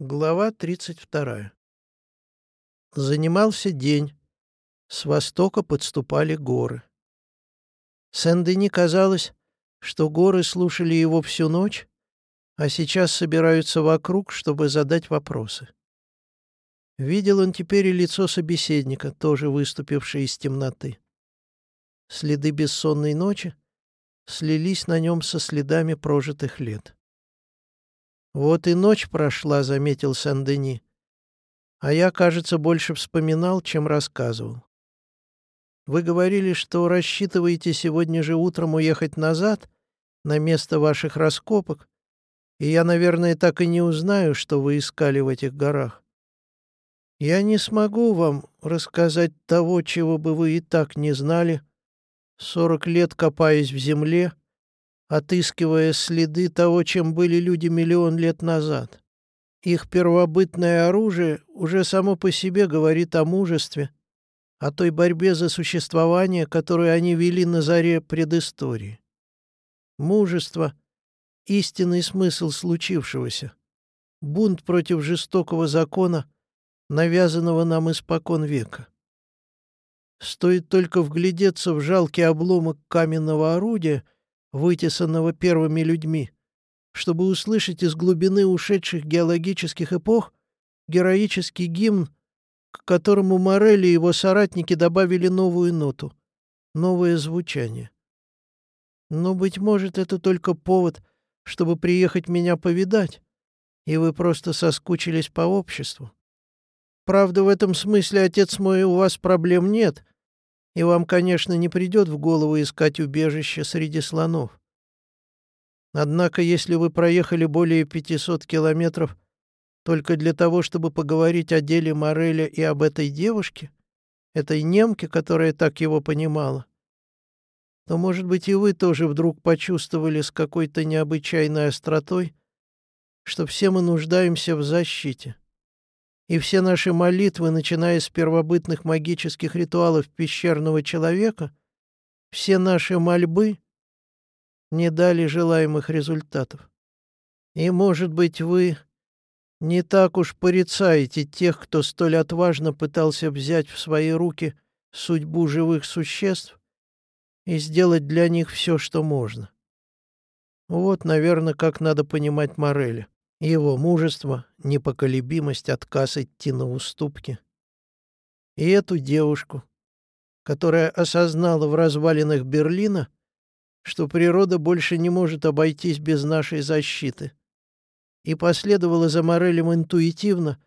Глава 32. Занимался день. С востока подступали горы. Сен-Дени казалось, что горы слушали его всю ночь, а сейчас собираются вокруг, чтобы задать вопросы. Видел он теперь и лицо собеседника, тоже выступившее из темноты. Следы бессонной ночи слились на нем со следами прожитых лет. «Вот и ночь прошла», — заметил Сен-Дени. «А я, кажется, больше вспоминал, чем рассказывал. Вы говорили, что рассчитываете сегодня же утром уехать назад, на место ваших раскопок, и я, наверное, так и не узнаю, что вы искали в этих горах. Я не смогу вам рассказать того, чего бы вы и так не знали, сорок лет копаясь в земле, отыскивая следы того, чем были люди миллион лет назад. Их первобытное оружие уже само по себе говорит о мужестве, о той борьбе за существование, которую они вели на заре предыстории. Мужество — истинный смысл случившегося. Бунт против жестокого закона, навязанного нам испокон века. Стоит только вглядеться в жалкий обломок каменного орудия — вытесанного первыми людьми, чтобы услышать из глубины ушедших геологических эпох героический гимн, к которому Морелли и его соратники добавили новую ноту, новое звучание. Но, быть может, это только повод, чтобы приехать меня повидать, и вы просто соскучились по обществу. Правда, в этом смысле, отец мой, у вас проблем нет, и вам, конечно, не придет в голову искать убежище среди слонов. Однако, если вы проехали более 500 километров только для того, чтобы поговорить о деле Мореля и об этой девушке, этой немке, которая так его понимала, то, может быть, и вы тоже вдруг почувствовали с какой-то необычайной остротой, что все мы нуждаемся в защите. И все наши молитвы, начиная с первобытных магических ритуалов пещерного человека, все наши мольбы не дали желаемых результатов. И, может быть, вы не так уж порицаете тех, кто столь отважно пытался взять в свои руки судьбу живых существ и сделать для них все, что можно. Вот, наверное, как надо понимать Мореля. Его мужество, непоколебимость, отказ идти на уступки. И эту девушку, которая осознала в развалинах Берлина, что природа больше не может обойтись без нашей защиты, и последовала за Морелем интуитивно,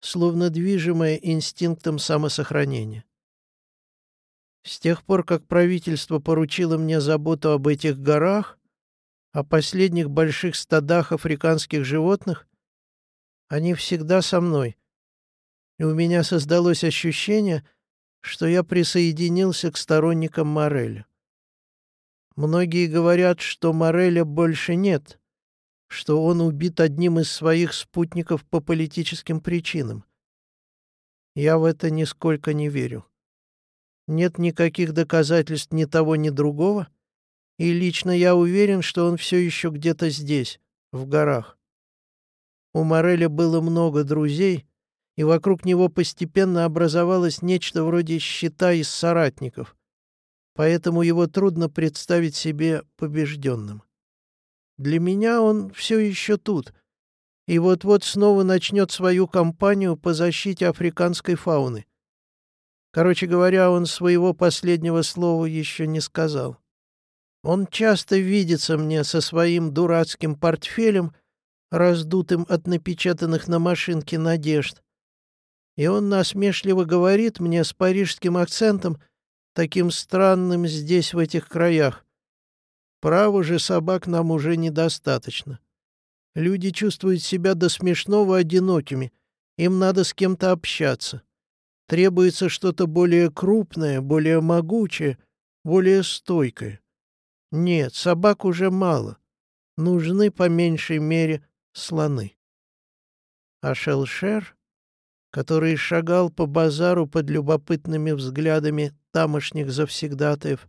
словно движимая инстинктом самосохранения. С тех пор, как правительство поручило мне заботу об этих горах, о последних больших стадах африканских животных, они всегда со мной. И у меня создалось ощущение, что я присоединился к сторонникам Мореля. Многие говорят, что Мореля больше нет, что он убит одним из своих спутников по политическим причинам. Я в это нисколько не верю. Нет никаких доказательств ни того, ни другого — и лично я уверен, что он все еще где-то здесь, в горах. У Мореля было много друзей, и вокруг него постепенно образовалось нечто вроде щита из соратников, поэтому его трудно представить себе побежденным. Для меня он все еще тут, и вот-вот снова начнет свою кампанию по защите африканской фауны. Короче говоря, он своего последнего слова еще не сказал. Он часто видится мне со своим дурацким портфелем, раздутым от напечатанных на машинке надежд. И он насмешливо говорит мне с парижским акцентом, таким странным здесь, в этих краях. Право же собак нам уже недостаточно. Люди чувствуют себя до смешного одинокими, им надо с кем-то общаться. Требуется что-то более крупное, более могучее, более стойкое. Нет, собак уже мало. Нужны по меньшей мере слоны. А Шелшер, который шагал по базару под любопытными взглядами тамошних завсегдатаев,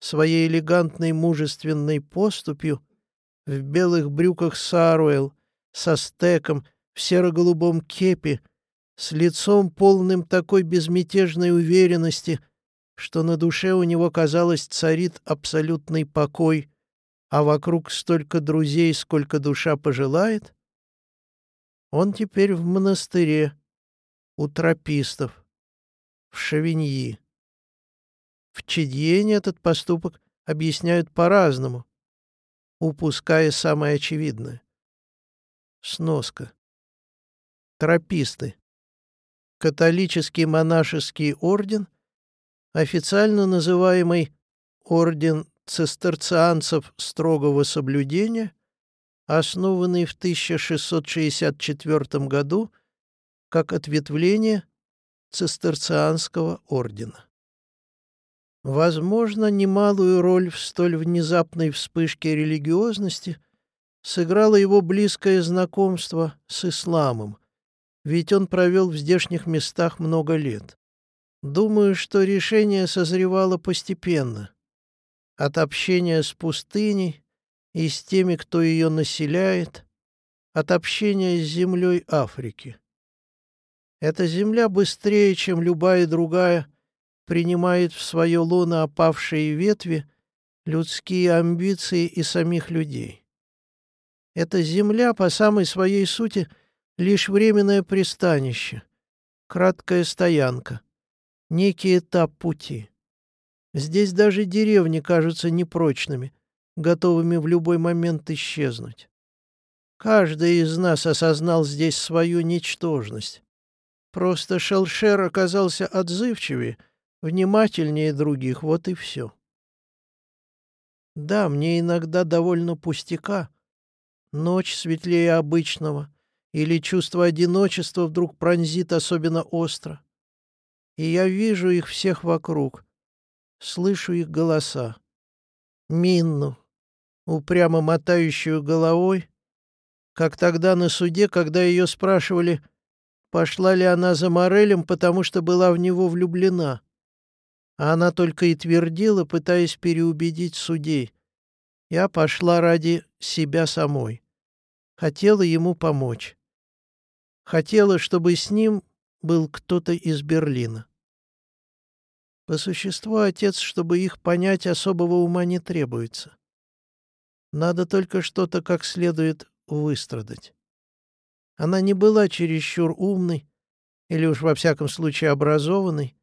своей элегантной мужественной поступью, в белых брюках Саруэл, со стеком, в серо-голубом кепе, с лицом полным такой безмятежной уверенности, что на душе у него, казалось, царит абсолютный покой, а вокруг столько друзей, сколько душа пожелает, он теперь в монастыре, у тропистов, в Шавиньи. В Чедьене этот поступок объясняют по-разному, упуская самое очевидное. Сноска. Трописты. Католический монашеский орден, официально называемый Орден цистерцианцев строгого соблюдения, основанный в 1664 году как ответвление цистерцианского ордена. Возможно, немалую роль в столь внезапной вспышке религиозности сыграло его близкое знакомство с исламом, ведь он провел в здешних местах много лет. Думаю, что решение созревало постепенно. От общения с пустыней и с теми, кто ее населяет, от общения с землей Африки. Эта земля быстрее, чем любая другая, принимает в свое лоно опавшие ветви, людские амбиции и самих людей. Эта земля по самой своей сути лишь временное пристанище, краткая стоянка, некий этап пути. Здесь даже деревни кажутся непрочными, готовыми в любой момент исчезнуть. Каждый из нас осознал здесь свою ничтожность. Просто Шелшер оказался отзывчивее — внимательнее других, вот и все. Да, мне иногда довольно пустяка. Ночь светлее обычного, или чувство одиночества вдруг пронзит особенно остро. И я вижу их всех вокруг, слышу их голоса. Минну, упрямо мотающую головой, как тогда на суде, когда ее спрашивали, пошла ли она за Морелем, потому что была в него влюблена. А она только и твердила, пытаясь переубедить судей. Я пошла ради себя самой. Хотела ему помочь. Хотела, чтобы с ним был кто-то из Берлина. По существу, отец, чтобы их понять, особого ума не требуется. Надо только что-то как следует выстрадать. Она не была чересчур умной, или уж во всяком случае образованной,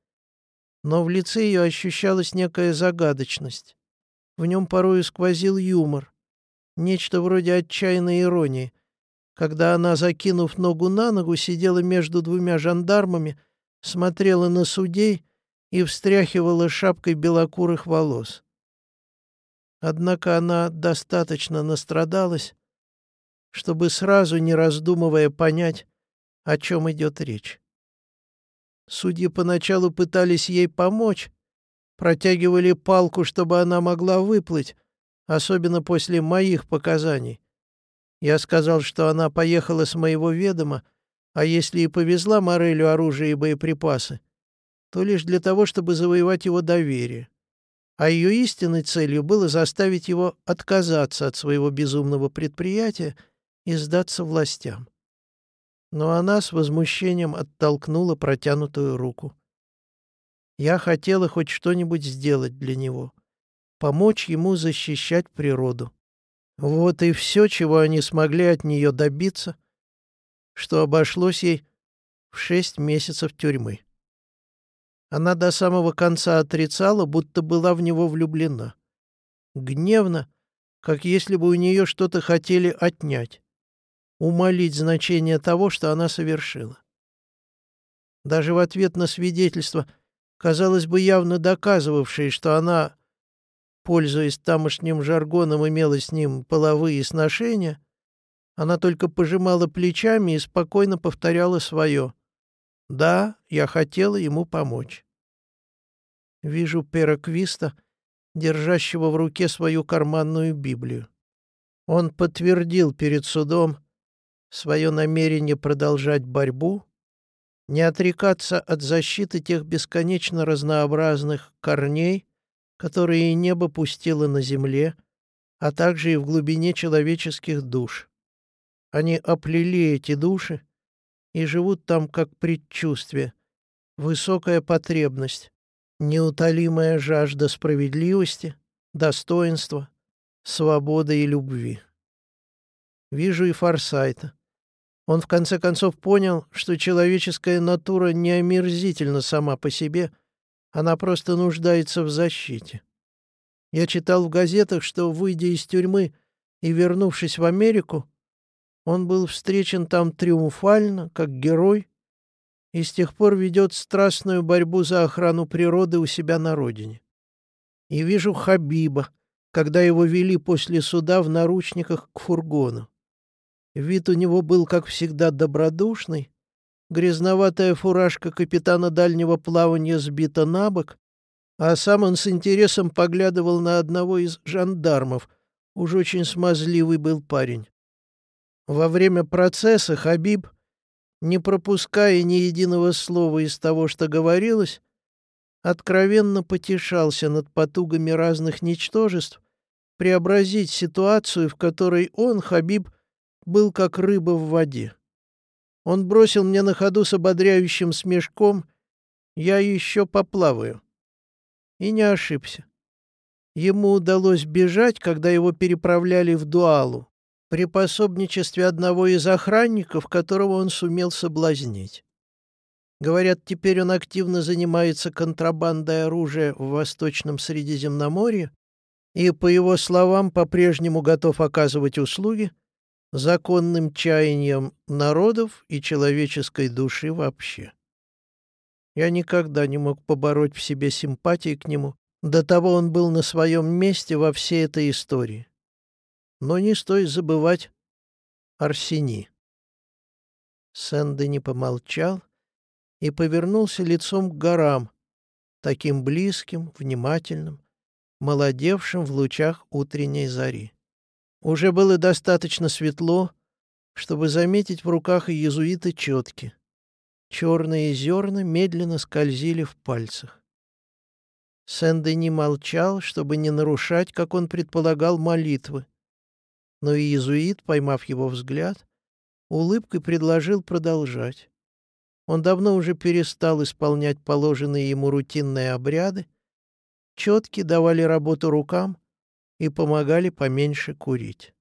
но в лице ее ощущалась некая загадочность. В нем порою сквозил юмор, нечто вроде отчаянной иронии, когда она, закинув ногу на ногу, сидела между двумя жандармами, смотрела на судей и встряхивала шапкой белокурых волос. Однако она достаточно настрадалась, чтобы сразу, не раздумывая, понять, о чем идет речь. Судьи поначалу пытались ей помочь, протягивали палку, чтобы она могла выплыть, особенно после моих показаний. Я сказал, что она поехала с моего ведома, а если и повезла Морелю оружие и боеприпасы, то лишь для того, чтобы завоевать его доверие. А ее истинной целью было заставить его отказаться от своего безумного предприятия и сдаться властям но она с возмущением оттолкнула протянутую руку. Я хотела хоть что-нибудь сделать для него, помочь ему защищать природу. Вот и все, чего они смогли от нее добиться, что обошлось ей в шесть месяцев тюрьмы. Она до самого конца отрицала, будто была в него влюблена. Гневно, как если бы у нее что-то хотели отнять умолить значение того, что она совершила. Даже в ответ на свидетельство, казалось бы, явно доказывавшее, что она, пользуясь тамошним жаргоном, имела с ним половые сношения, она только пожимала плечами и спокойно повторяла свое. «Да, я хотела ему помочь». Вижу Пероквиста, держащего в руке свою карманную Библию. Он подтвердил перед судом, свое намерение продолжать борьбу, не отрекаться от защиты тех бесконечно разнообразных корней, которые небо пустило на земле, а также и в глубине человеческих душ. Они оплели эти души и живут там как предчувствие, высокая потребность, неутолимая жажда справедливости, достоинства, свободы и любви. Вижу и Форсайта. Он в конце концов понял, что человеческая натура не омерзительна сама по себе, она просто нуждается в защите. Я читал в газетах, что, выйдя из тюрьмы и вернувшись в Америку, он был встречен там триумфально, как герой, и с тех пор ведет страстную борьбу за охрану природы у себя на родине. И вижу Хабиба, когда его вели после суда в наручниках к фургону. Вид у него был, как всегда, добродушный, грязноватая фуражка капитана дальнего плавания сбита на бок, а сам он с интересом поглядывал на одного из жандармов. Уж очень смазливый был парень. Во время процесса Хабиб, не пропуская ни единого слова из того, что говорилось, откровенно потешался над потугами разных ничтожеств преобразить ситуацию, в которой он, Хабиб, был как рыба в воде. Он бросил мне на ходу с ободряющим смешком «Я еще поплаваю». И не ошибся. Ему удалось бежать, когда его переправляли в Дуалу, при пособничестве одного из охранников, которого он сумел соблазнить. Говорят, теперь он активно занимается контрабандой оружия в Восточном Средиземноморье и, по его словам, по-прежнему готов оказывать услуги законным чаяниям народов и человеческой души вообще. Я никогда не мог побороть в себе симпатии к нему. До того он был на своем месте во всей этой истории. Но не стоит забывать Арсени. Сэнды не помолчал и повернулся лицом к горам, таким близким, внимательным, молодевшим в лучах утренней зари. Уже было достаточно светло, чтобы заметить в руках иезуита четки. Черные зерна медленно скользили в пальцах. Сен-Дени молчал, чтобы не нарушать, как он предполагал, молитвы. Но иезуит, поймав его взгляд, улыбкой предложил продолжать. Он давно уже перестал исполнять положенные ему рутинные обряды, четки давали работу рукам и помогали поменьше курить.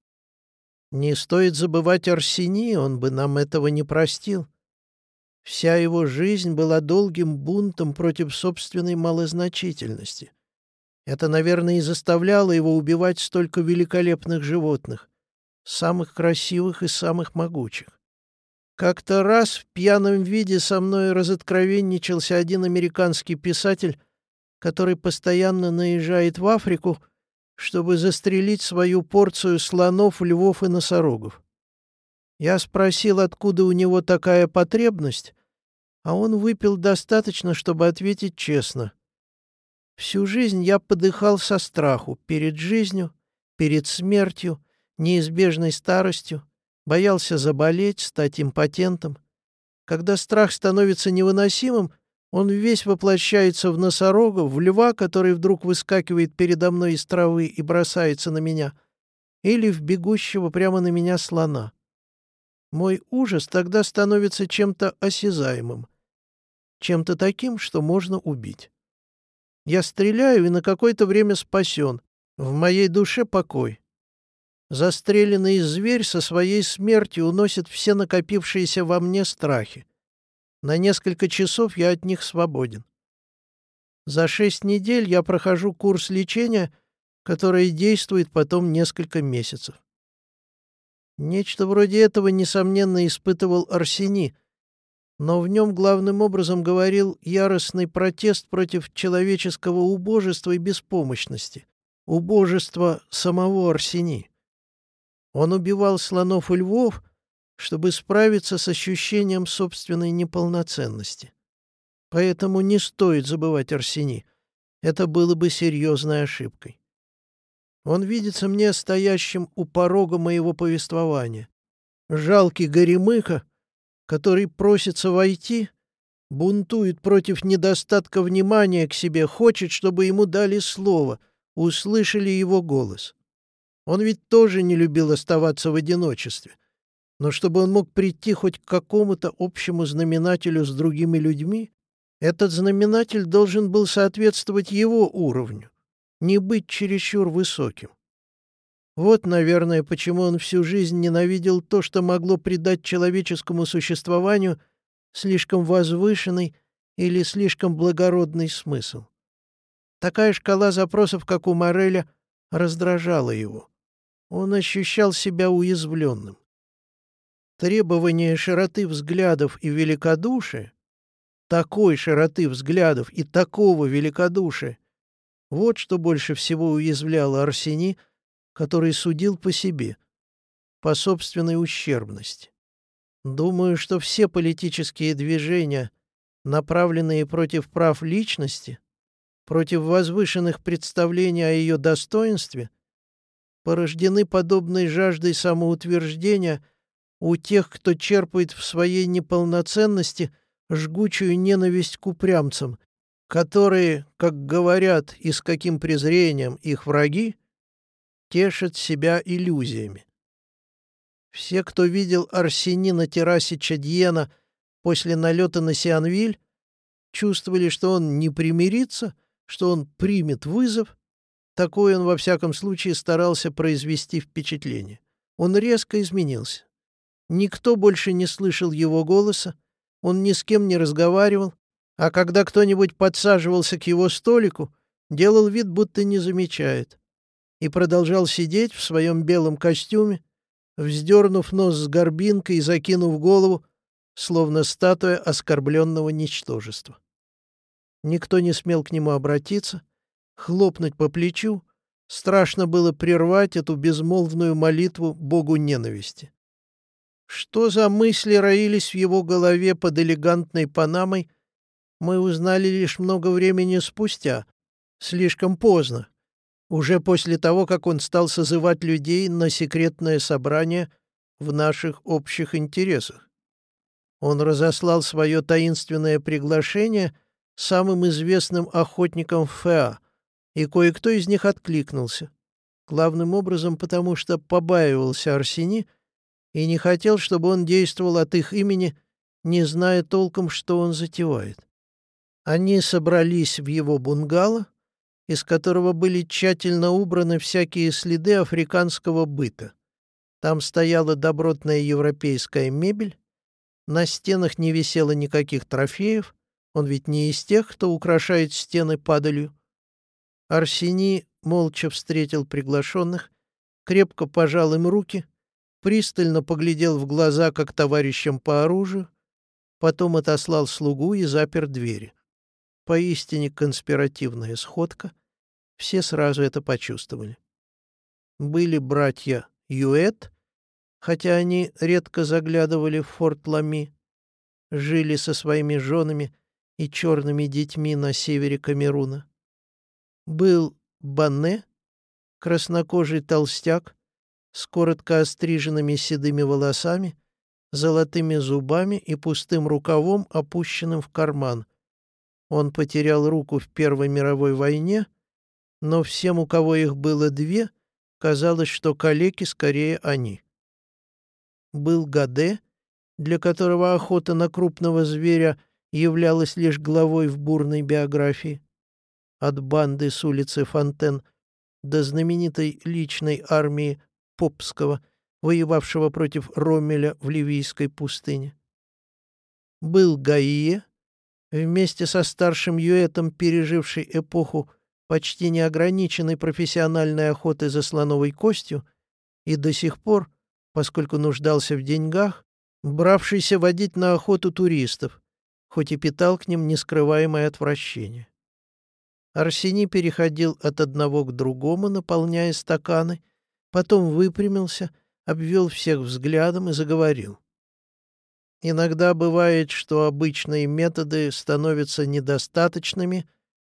Не стоит забывать Арсени, он бы нам этого не простил. Вся его жизнь была долгим бунтом против собственной малозначительности. Это, наверное, и заставляло его убивать столько великолепных животных, самых красивых и самых могучих. Как-то раз в пьяном виде со мной разоткровенничался один американский писатель, который постоянно наезжает в Африку, чтобы застрелить свою порцию слонов, львов и носорогов. Я спросил, откуда у него такая потребность, а он выпил достаточно, чтобы ответить честно. Всю жизнь я подыхал со страху перед жизнью, перед смертью, неизбежной старостью, боялся заболеть, стать импотентом. Когда страх становится невыносимым, он весь воплощается в носорога, в льва, который вдруг выскакивает передо мной из травы и бросается на меня, или в бегущего прямо на меня слона. Мой ужас тогда становится чем-то осязаемым, чем-то таким, что можно убить. Я стреляю и на какое-то время спасен. В моей душе покой. Застреленный зверь со своей смертью уносит все накопившиеся во мне страхи. На несколько часов я от них свободен. За шесть недель я прохожу курс лечения, который действует потом несколько месяцев. Нечто вроде этого, несомненно, испытывал Арсени, но в нем главным образом говорил яростный протест против человеческого убожества и беспомощности, убожества самого Арсени. Он убивал слонов и львов, чтобы справиться с ощущением собственной неполноценности. Поэтому не стоит забывать Арсени. Это было бы серьезной ошибкой. Он видится мне стоящим у порога моего повествования. Жалкий горемыка, который просится войти, бунтует против недостатка внимания к себе, хочет, чтобы ему дали слово, услышали его голос. Он ведь тоже не любил оставаться в одиночестве. Но чтобы он мог прийти хоть к какому-то общему знаменателю с другими людьми, этот знаменатель должен был соответствовать его уровню, не быть чересчур высоким. Вот, наверное, почему он всю жизнь ненавидел то, что могло придать человеческому существованию слишком возвышенный или слишком благородный смысл. Такая шкала запросов, как у Мореля, раздражала его. Он ощущал себя уязвленным. Требование широты взглядов и великодушия, такой широты взглядов и такого великодушия, вот что больше всего уязвляло Арсени, который судил по себе, по собственной ущербности. Думаю, что все политические движения, направленные против прав личности, против возвышенных представлений о ее достоинстве, порождены подобной жаждой самоутверждения у тех, кто черпает в своей неполноценности жгучую ненависть к упрямцам, которые, как говорят и с каким презрением их враги, тешат себя иллюзиями. Все, кто видел Арсени на террасе Чадьена после налета на Сианвиль, чувствовали, что он не примирится, что он примет вызов. Такой он, во всяком случае, старался произвести впечатление. Он резко изменился. Никто больше не слышал его голоса, он ни с кем не разговаривал, а когда кто-нибудь подсаживался к его столику, делал вид, будто не замечает, и продолжал сидеть в своем белом костюме, вздернув нос с горбинкой и закинув голову, словно статуя оскорбленного ничтожества. Никто не смел к нему обратиться, хлопнуть по плечу, страшно было прервать эту безмолвную молитву Богу ненависти. Что за мысли роились в его голове под элегантной панамой — мы узнали лишь много времени спустя, слишком поздно, уже после того, как он стал созывать людей на секретное собрание в наших общих интересах. Он разослал свое таинственное приглашение самым известным охотникам ФА, и кое-кто из них откликнулся. Главным образом потому, что побаивался Арсени и не хотел, чтобы он действовал от их имени, не зная толком, что он затевает. Они собрались в его бунгало, из которого были тщательно убраны всякие следы африканского быта. Там стояла добротная европейская мебель, на стенах не висело никаких трофеев, он ведь не из тех, кто украшает стены падалью. Арсений молча встретил приглашенных, крепко пожал им руки, пристально поглядел в глаза как товарищам по оружию, потом отослал слугу и запер двери. Поистине конспиративная сходка. Все сразу это почувствовали. Были братья Юэт, хотя они редко заглядывали в форт Лами, жили со своими женами и черными детьми на севере Камеруна. Был Банне, краснокожий толстяк, с коротко остриженными седыми волосами, золотыми зубами и пустым рукавом, опущенным в карман, он потерял руку в Первой мировой войне, но всем, у кого их было две, казалось, что калеки скорее они. Был Гаде, для которого охота на крупного зверя являлась лишь главой в бурной биографии. От банды с улицы Фонтен до знаменитой личной армии Попского, воевавшего против Ромеля в Ливийской пустыне. Был Гаие, вместе со старшим Юэтом, переживший эпоху почти неограниченной профессиональной охоты за слоновой костью, и до сих пор, поскольку нуждался в деньгах, бравшийся водить на охоту туристов, хоть и питал к ним нескрываемое отвращение. Арсений переходил от одного к другому, наполняя стаканы, потом выпрямился, обвел всех взглядом и заговорил. Иногда бывает, что обычные методы становятся недостаточными,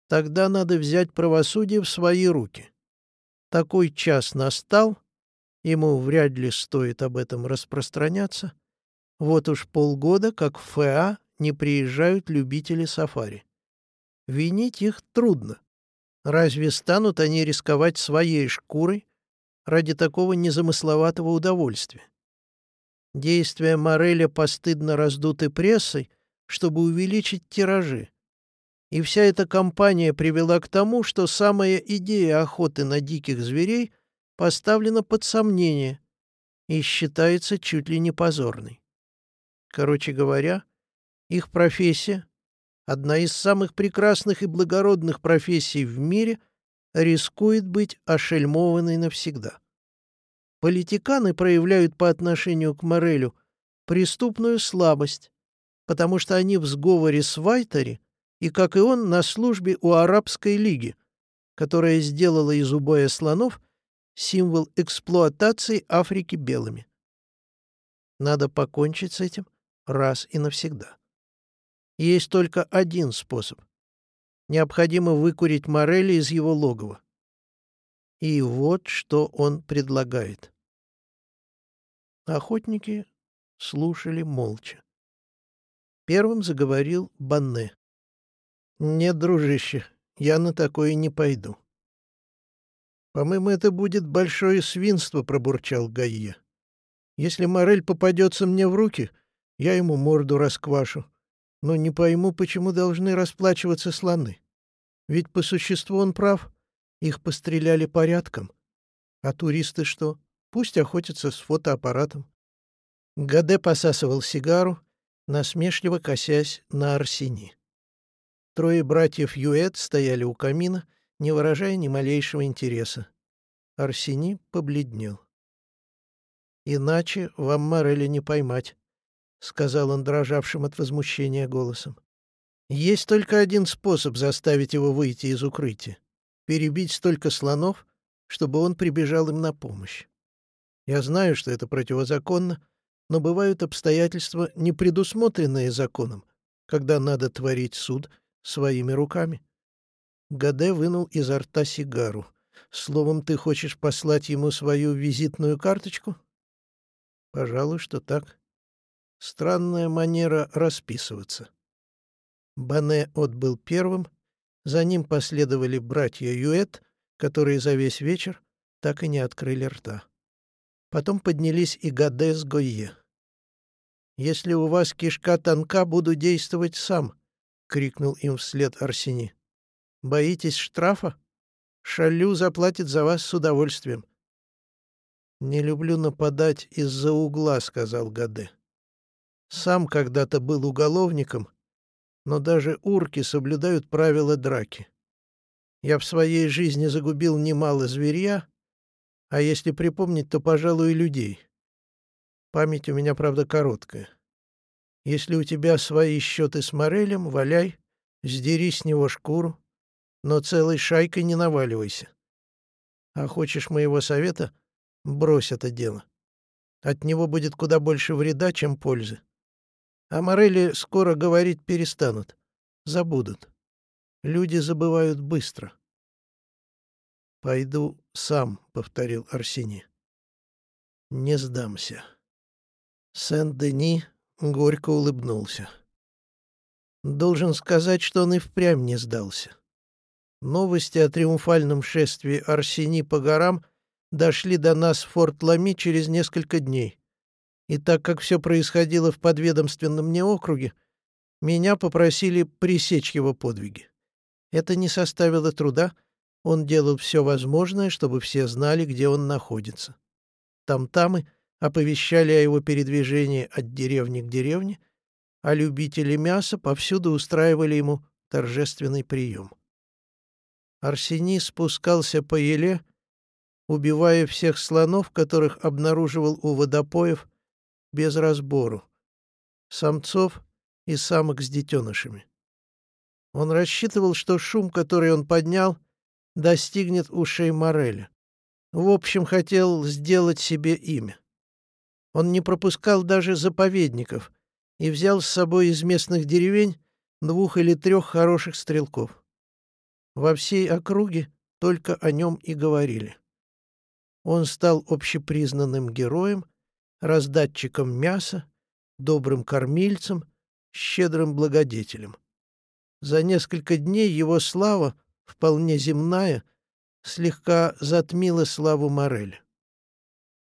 тогда надо взять правосудие в свои руки. Такой час настал, ему вряд ли стоит об этом распространяться. Вот уж полгода, как в ФА не приезжают любители сафари. Винить их трудно. Разве станут они рисковать своей шкурой ради такого незамысловатого удовольствия? Действия Мореля постыдно раздуты прессой, чтобы увеличить тиражи. И вся эта кампания привела к тому, что самая идея охоты на диких зверей поставлена под сомнение и считается чуть ли не позорной. Короче говоря, их профессия, одна из самых прекрасных и благородных профессий в мире, рискует быть ошельмованной навсегда. Политиканы проявляют по отношению к Морелю преступную слабость, потому что они в сговоре с Вайтери и, как и он, на службе у Арабской лиги, которая сделала из убоя слонов символ эксплуатации Африки белыми. Надо покончить с этим раз и навсегда. Есть только один способ. Необходимо выкурить Морели из его логова. И вот что он предлагает. Охотники слушали молча. Первым заговорил Банне. «Нет, дружище, я на такое не пойду». «По-моему, это будет большое свинство», — пробурчал Гайе. «Если Морель попадется мне в руки, я ему морду расквашу. Но не пойму, почему должны расплачиваться слоны. Ведь по существу он прав. Их постреляли порядком. А туристы что? Пусть охотятся с фотоаппаратом. Гаде посасывал сигару, насмешливо косясь на Арсени. Трое братьев Юэт стояли у камина, не выражая ни малейшего интереса. Арсени побледнел. «Иначе вам Морели не поймать», — сказал он дрожавшим от возмущения голосом. «Есть только один способ заставить его выйти из укрытия — перебить столько слонов, чтобы он прибежал им на помощь. Я знаю, что это противозаконно, но бывают обстоятельства, не предусмотренные законом, когда надо творить суд своими руками. Гаде вынул изо рта сигару. Словом, ты хочешь послать ему свою визитную карточку? Пожалуй, что так. Странная манера расписываться. Бане отбыл первым, за ним последовали братья Юэт, которые за весь вечер так и не открыли рта. Потом поднялись и Гаде с Гойе. «Если у вас кишка тонка, буду действовать сам», — крикнул им вслед Арсени. «Боитесь штрафа? Шалю заплатит за вас с удовольствием». «Не люблю нападать из-за угла», — сказал Гаде. «Сам когда-то был уголовником, но даже урки соблюдают правила драки. Я в своей жизни загубил немало зверья, а если припомнить, то, пожалуй, и людей. Память у меня, правда, короткая. Если у тебя свои счеты с Морелем, валяй, сдери с него шкуру, но целой шайкой не наваливайся. А хочешь моего совета — брось это дело. От него будет куда больше вреда, чем пользы. А Морели скоро говорить перестанут, забудут. Люди забывают быстро. «Пойду сам», — повторил Арсений. «Не сдамся». Сен-Дени горько улыбнулся. Должен сказать, что он и впрямь не сдался. Новости о триумфальном шествии Арсени по горам дошли до нас в Форт Лами через несколько дней. И так как все происходило в подведомственном мне округе, меня попросили пресечь его подвиги. Это не составило труда, он делал все возможное, чтобы все знали, где он находится. Там-тамы оповещали о его передвижении от деревни к деревне, а любители мяса повсюду устраивали ему торжественный прием. Арсений спускался по еле, убивая всех слонов, которых обнаруживал у водопоев без разбору, самцов и самок с детенышами. Он рассчитывал, что шум, который он поднял, достигнет ушей Мореля. В общем, хотел сделать себе имя. Он не пропускал даже заповедников и взял с собой из местных деревень двух или трех хороших стрелков. Во всей округе только о нем и говорили. Он стал общепризнанным героем, раздатчиком мяса, добрым кормильцем, щедрым благодетелем. За несколько дней его слава вполне земная, слегка затмила славу Мореля.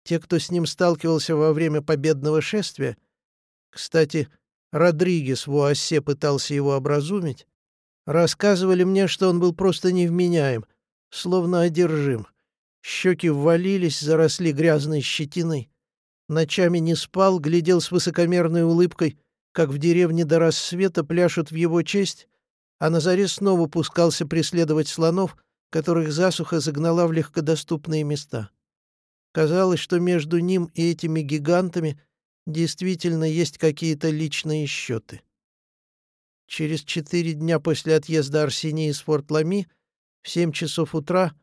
Те, кто с ним сталкивался во время победного шествия, кстати, Родригес в Уассе пытался его образумить, рассказывали мне, что он был просто невменяем, словно одержим. Щеки ввалились, заросли грязной щетиной. Ночами не спал, глядел с высокомерной улыбкой, как в деревне до рассвета пляшут в его честь, а на заре снова пускался преследовать слонов, которых засуха загнала в легкодоступные места. Казалось, что между ним и этими гигантами действительно есть какие-то личные счеты. Через четыре дня после отъезда Арсении из Форт-Лами в семь часов утра,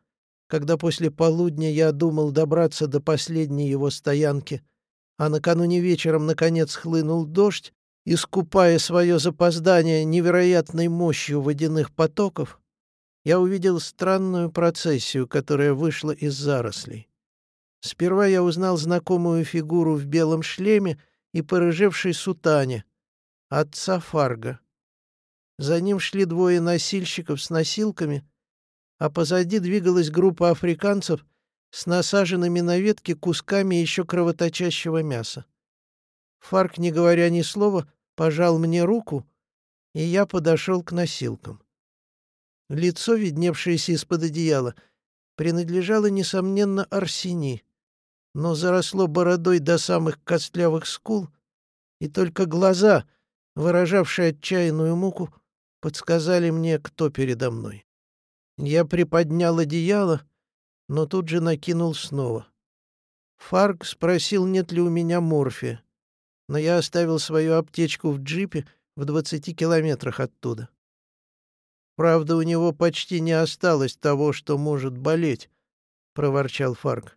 когда после полудня я думал добраться до последней его стоянки, а накануне вечером наконец хлынул дождь, искупая свое запоздание невероятной мощью водяных потоков, я увидел странную процессию, которая вышла из зарослей. Сперва я узнал знакомую фигуру в белом шлеме и порыжевшей сутане, отца Фарга. За ним шли двое носильщиков с носилками, а позади двигалась группа африканцев с насаженными на ветки кусками еще кровоточащего мяса. Фарк, не говоря ни слова, пожал мне руку, и я подошел к носилкам. Лицо, видневшееся из-под одеяла, принадлежало, несомненно, Арсени, но заросло бородой до самых костлявых скул, и только глаза, выражавшие отчаянную муку, подсказали мне, кто передо мной. Я приподнял одеяло, но тут же накинул снова. Фарк спросил, нет ли у меня морфия, но я оставил свою аптечку в джипе в двадцати километрах оттуда. Правда, у него почти не осталось того, что может болеть, — проворчал Фарк.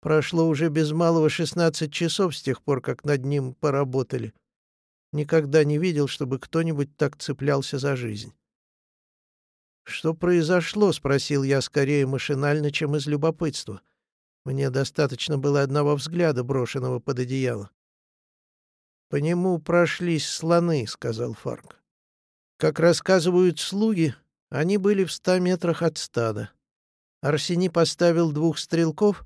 Прошло уже без малого шестнадцать часов с тех пор, как над ним поработали. Никогда не видел, чтобы кто-нибудь так цеплялся за жизнь. «Что произошло?» — спросил я скорее машинально, чем из любопытства. Мне достаточно было одного взгляда, брошенного под одеяло. «По нему прошлись слоны», — сказал Фарк. Как рассказывают слуги, они были в ста метрах от стада. Арсений поставил двух стрелков,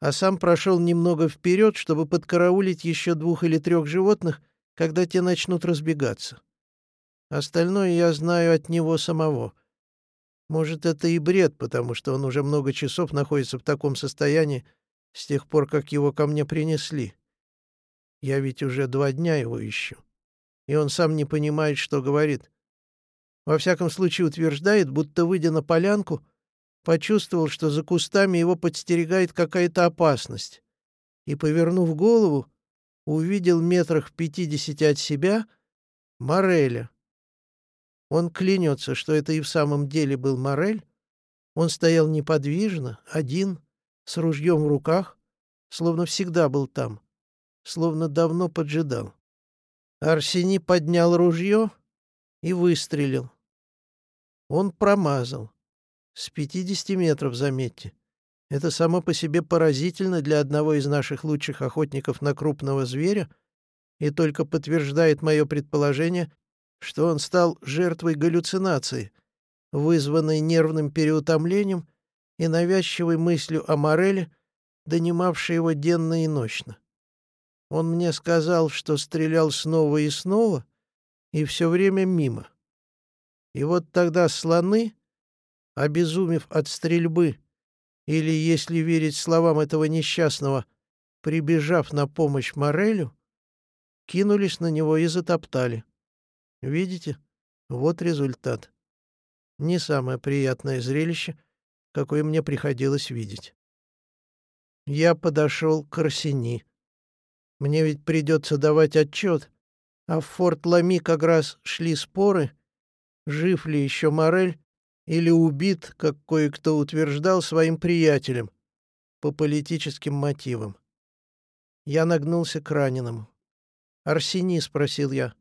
а сам прошел немного вперед, чтобы подкараулить еще двух или трех животных, когда те начнут разбегаться. Остальное я знаю от него самого. Может, это и бред, потому что он уже много часов находится в таком состоянии с тех пор, как его ко мне принесли. Я ведь уже два дня его ищу. И он сам не понимает, что говорит. Во всяком случае утверждает, будто, выйдя на полянку, почувствовал, что за кустами его подстерегает какая-то опасность, и, повернув голову, увидел метрах в пятидесяти от себя Мореля. Он клянется, что это и в самом деле был Морель. Он стоял неподвижно, один, с ружьем в руках, словно всегда был там, словно давно поджидал. Арсений поднял ружье и выстрелил. Он промазал. С 50 метров, заметьте. Это само по себе поразительно для одного из наших лучших охотников на крупного зверя и только подтверждает мое предположение, что он стал жертвой галлюцинации, вызванной нервным переутомлением и навязчивой мыслью о Мореле, донимавшей его денно и ночно. Он мне сказал, что стрелял снова и снова, и все время мимо. И вот тогда слоны, обезумев от стрельбы, или, если верить словам этого несчастного, прибежав на помощь Морелю, кинулись на него и затоптали. Видите? Вот результат. Не самое приятное зрелище, какое мне приходилось видеть. Я подошел к Арсени. Мне ведь придется давать отчет, а в форт Лами как раз шли споры, жив ли еще Морель или убит, как кое-кто утверждал, своим приятелем по политическим мотивам. Я нагнулся к раненому. «Арсени», — спросил я, —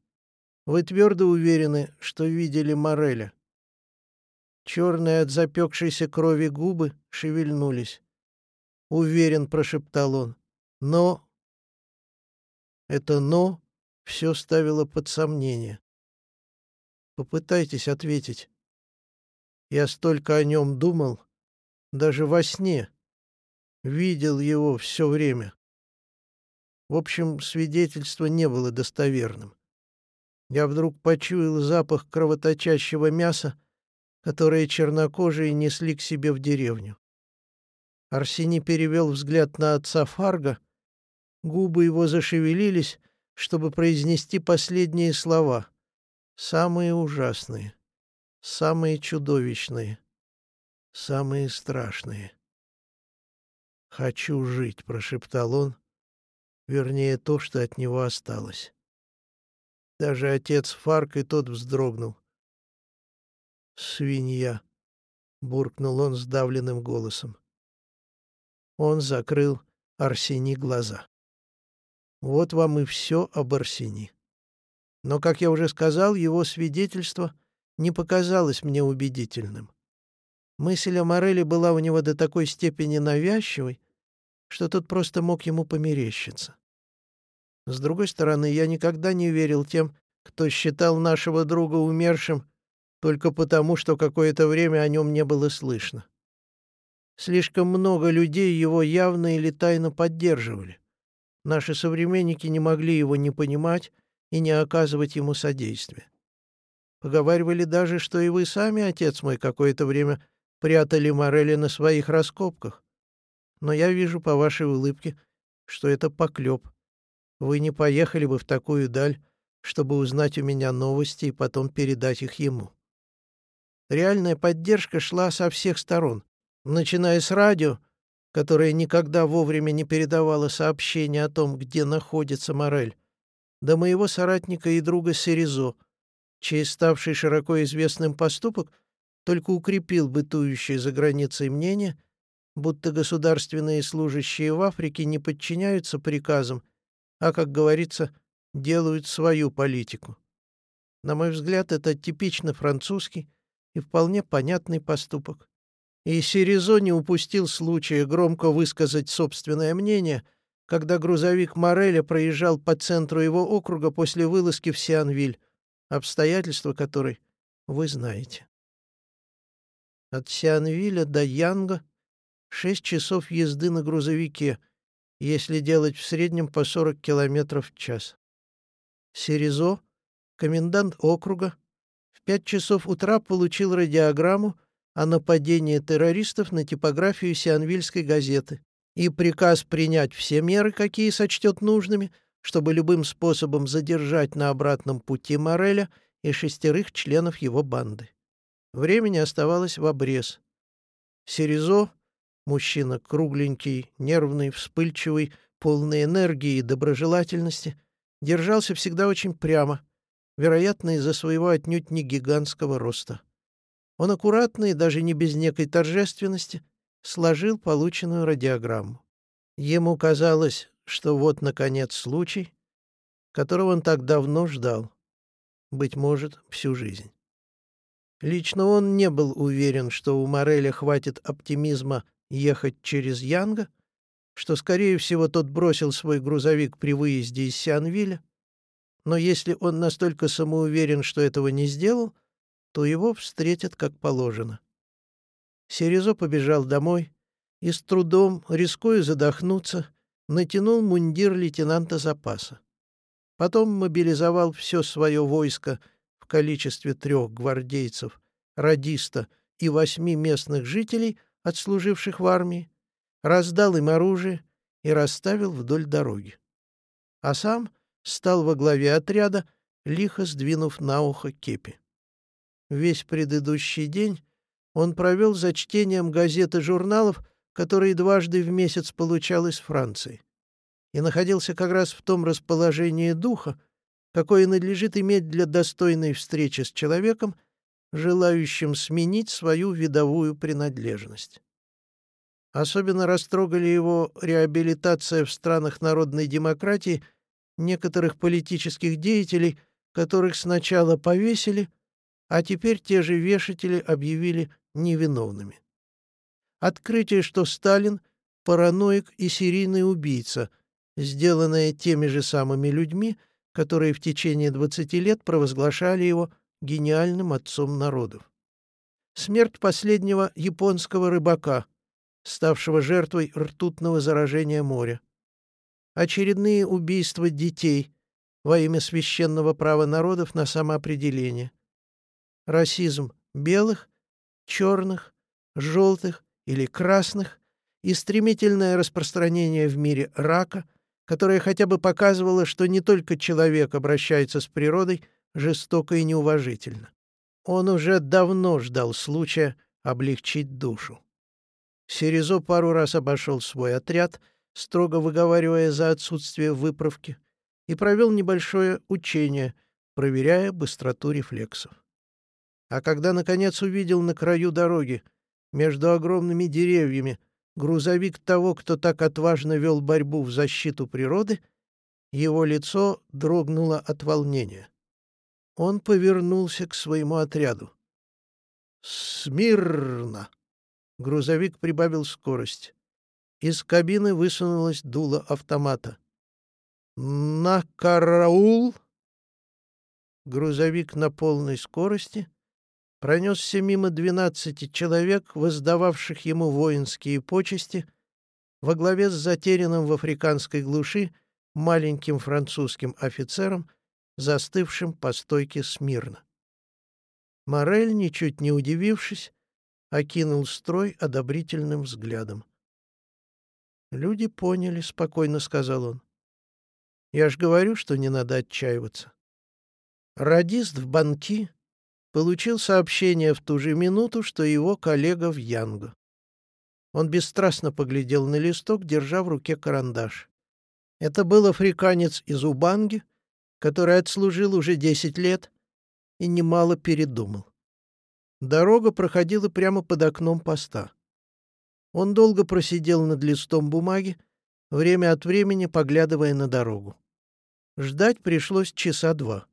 «вы твердо уверены, что видели Мореля?» Черные от запекшейся крови губы шевельнулись. «Уверен», — прошептал он, — «но...» Это «но» все ставило под сомнение. Попытайтесь ответить. Я столько о нем думал, даже во сне. видел его все время. В общем, свидетельство не было достоверным. Я вдруг почуял запах кровоточащего мяса, которое чернокожие несли к себе в деревню. Арсений перевел взгляд на отца Фарга. Губы его зашевелились, чтобы произнести последние слова. Самые ужасные, самые чудовищные, самые страшные. «Хочу жить», — прошептал он, вернее, то, что от него осталось. Даже отец Фарк и тот вздрогнул. «Свинья», — буркнул он сдавленным голосом. Он закрыл Арсени глаза. Вот вам и все об Арсени. Но, как я уже сказал, его свидетельство не показалось мне убедительным. Мысль о Мореле была у него до такой степени навязчивой, что тот просто мог ему померещиться. С другой стороны, я никогда не верил тем, кто считал нашего друга умершим только потому, что какое-то время о нем не было слышно. Слишком много людей его явно или тайно поддерживали. Наши современники не могли его не понимать и не оказывать ему содействия. Поговаривали даже, что и вы сами, отец мой, какое-то время прятали Морели на своих раскопках. Но я вижу по вашей улыбке, что это поклеп. Вы не поехали бы в такую даль, чтобы узнать у меня новости и потом передать их ему. Реальная поддержка шла со всех сторон начиная с радио, которое никогда вовремя не передавало сообщения о том, где находится Морель, до моего соратника и друга Серизо, чей ставший широко известным поступок только укрепил бытующее за границей мнение, будто государственные служащие в Африке не подчиняются приказам, а, как говорится, делают свою политику. На мой взгляд, это типично французский и вполне понятный поступок. И Сиризо не упустил случая громко высказать собственное мнение, когда грузовик Мореля проезжал по центру его округа после вылазки в Сианвиль, обстоятельства которой вы знаете. От Сианвиля до Янга шесть часов езды на грузовике, если делать в среднем по 40 километров в час. Сиризо, комендант округа, в пять часов утра получил радиограмму, о нападении террористов на типографию Сианвильской газеты и приказ принять все меры, какие сочтет нужными, чтобы любым способом задержать на обратном пути Мореля и шестерых членов его банды. Времени оставалось в обрез. Серизо, мужчина кругленький, нервный, вспыльчивый, полный энергии и доброжелательности, держался всегда очень прямо, вероятно, из-за своего отнюдь не гигантского роста. Он аккуратно и даже не без некой торжественности сложил полученную радиограмму. Ему казалось, что вот, наконец, случай, которого он так давно ждал, быть может, всю жизнь. Лично он не был уверен, что у Мореля хватит оптимизма ехать через Янга, что, скорее всего, тот бросил свой грузовик при выезде из Сианвиля, но если он настолько самоуверен, что этого не сделал — то его встретят как положено. Серезо побежал домой и с трудом, рискуя задохнуться, натянул мундир лейтенанта запаса. Потом мобилизовал все свое войско в количестве трех гвардейцев, радиста и восьми местных жителей, отслуживших в армии, раздал им оружие и расставил вдоль дороги. А сам стал во главе отряда, лихо сдвинув на ухо кепи. Весь предыдущий день он провел за чтением газет и журналов, которые дважды в месяц получал из Франции, и находился как раз в том расположении духа, какое надлежит иметь для достойной встречи с человеком, желающим сменить свою видовую принадлежность. Особенно растрогали его реабилитация в странах народной демократии некоторых политических деятелей, которых сначала повесили, а теперь те же вешатели объявили невиновными. Открытие, что Сталин — параноик и серийный убийца, сделанное теми же самыми людьми, которые в течение 20 лет провозглашали его гениальным отцом народов. Смерть последнего японского рыбака, ставшего жертвой ртутного заражения моря. Очередные убийства детей во имя священного права народов на самоопределение. Расизм белых, черных, желтых или красных и стремительное распространение в мире рака, которое хотя бы показывало, что не только человек обращается с природой жестоко и неуважительно. Он уже давно ждал случая облегчить душу. Серезо пару раз обошел свой отряд, строго выговаривая за отсутствие выправки, и провел небольшое учение, проверяя быстроту рефлексов. А когда, наконец, увидел на краю дороги, между огромными деревьями, грузовик того, кто так отважно вел борьбу в защиту природы, его лицо дрогнуло от волнения. Он повернулся к своему отряду. «Смирно!» Грузовик прибавил скорость. Из кабины высунулось дуло автомата. «На караул!» Грузовик на полной скорости пронесся мимо двенадцати человек, воздававших ему воинские почести, во главе с затерянным в африканской глуши маленьким французским офицером застывшим по стойке смирно. Морель, ничуть не удивившись, окинул строй одобрительным взглядом. «Люди поняли», — спокойно сказал он. «Я ж говорю, что не надо отчаиваться». Радист в банки получил сообщение в ту же минуту, что его коллега в Янго. Он бесстрастно поглядел на листок, держа в руке карандаш. Это был африканец из Убанги, который отслужил уже десять лет и немало передумал. Дорога проходила прямо под окном поста. Он долго просидел над листом бумаги, время от времени поглядывая на дорогу. Ждать пришлось часа два.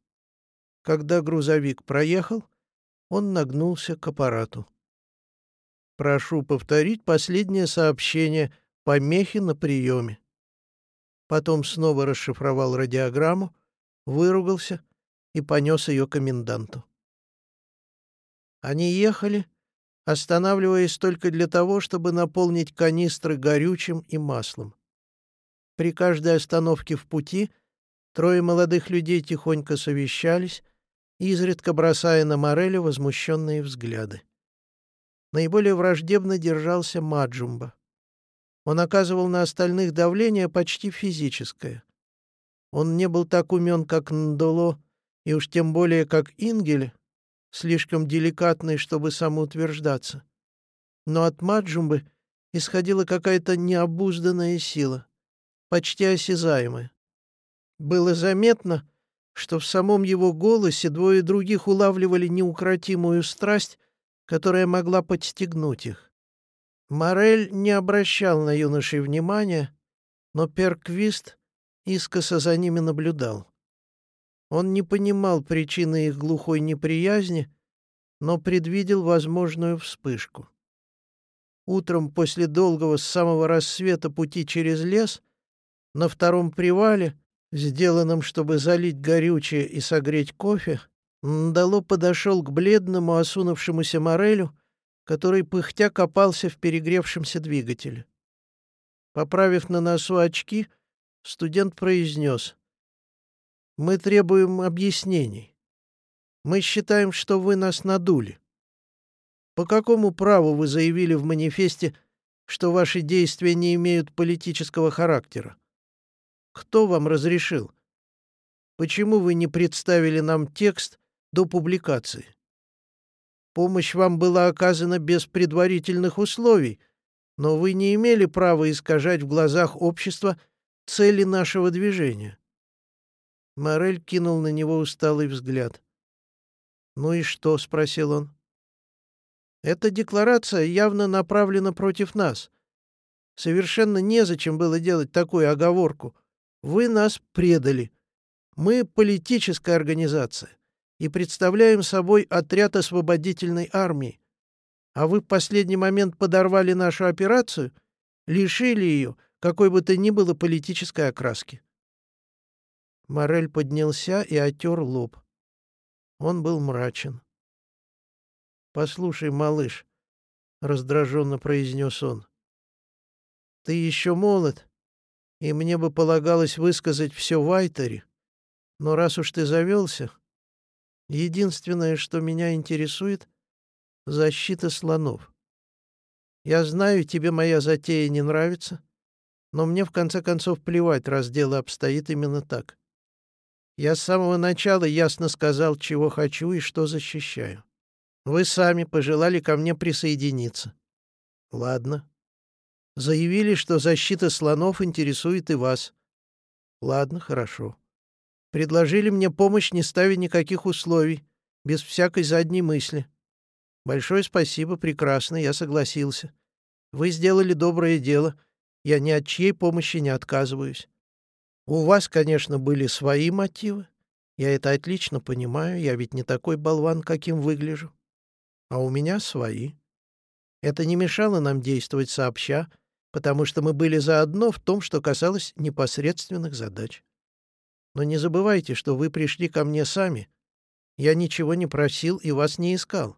Когда грузовик проехал, он нагнулся к аппарату. «Прошу повторить последнее сообщение. Помехи на приеме». Потом снова расшифровал радиограмму, выругался и понес ее коменданту. Они ехали, останавливаясь только для того, чтобы наполнить канистры горючим и маслом. При каждой остановке в пути трое молодых людей тихонько совещались, изредка бросая на Мореля возмущенные взгляды. Наиболее враждебно держался Маджумба. Он оказывал на остальных давление почти физическое. Он не был так умен, как Ндоло, и уж тем более как Ингель, слишком деликатный, чтобы самоутверждаться. Но от Маджумбы исходила какая-то необузданная сила, почти осязаемая. Было заметно, что в самом его голосе двое других улавливали неукротимую страсть, которая могла подстегнуть их. Морель не обращал на юношей внимания, но Перквист искоса за ними наблюдал. Он не понимал причины их глухой неприязни, но предвидел возможную вспышку. Утром после долгого с самого рассвета пути через лес, на втором привале, сделанном, чтобы залить горючее и согреть кофе, Ндало подошел к бледному, осунувшемуся Морелю, который пыхтя копался в перегревшемся двигателе. Поправив на носу очки, студент произнес. «Мы требуем объяснений. Мы считаем, что вы нас надули. По какому праву вы заявили в манифесте, что ваши действия не имеют политического характера? Кто вам разрешил? Почему вы не представили нам текст до публикации? Помощь вам была оказана без предварительных условий, но вы не имели права искажать в глазах общества цели нашего движения. Морель кинул на него усталый взгляд. «Ну и что?» — спросил он. «Эта декларация явно направлена против нас. Совершенно незачем было делать такую оговорку. Вы нас предали. Мы политическая организация и представляем собой отряд освободительной армии. А вы в последний момент подорвали нашу операцию, лишили ее какой бы то ни было политической окраски. Морель поднялся и отер лоб. Он был мрачен. «Послушай, малыш», — раздраженно произнес он, Ты еще молод, и мне бы полагалось высказать все в Айтере, но раз уж ты завелся, единственное, что меня интересует — защита слонов. Я знаю, тебе моя затея не нравится, но мне в конце концов плевать, раз дело обстоит именно так. Я с самого начала ясно сказал, чего хочу и что защищаю. Вы сами пожелали ко мне присоединиться. Ладно. Заявили, что защита слонов интересует и вас. Ладно, хорошо. Предложили мне помощь, не ставя никаких условий, без всякой задней мысли. Большое спасибо, прекрасно, я согласился. Вы сделали доброе дело. Я ни от чьей помощи не отказываюсь. У вас, конечно, были свои мотивы. Я это отлично понимаю, я ведь не такой болван, каким выгляжу. А у меня свои. Это не мешало нам действовать сообща, потому что мы были заодно в том, что касалось непосредственных задач. Но не забывайте, что вы пришли ко мне сами. Я ничего не просил и вас не искал.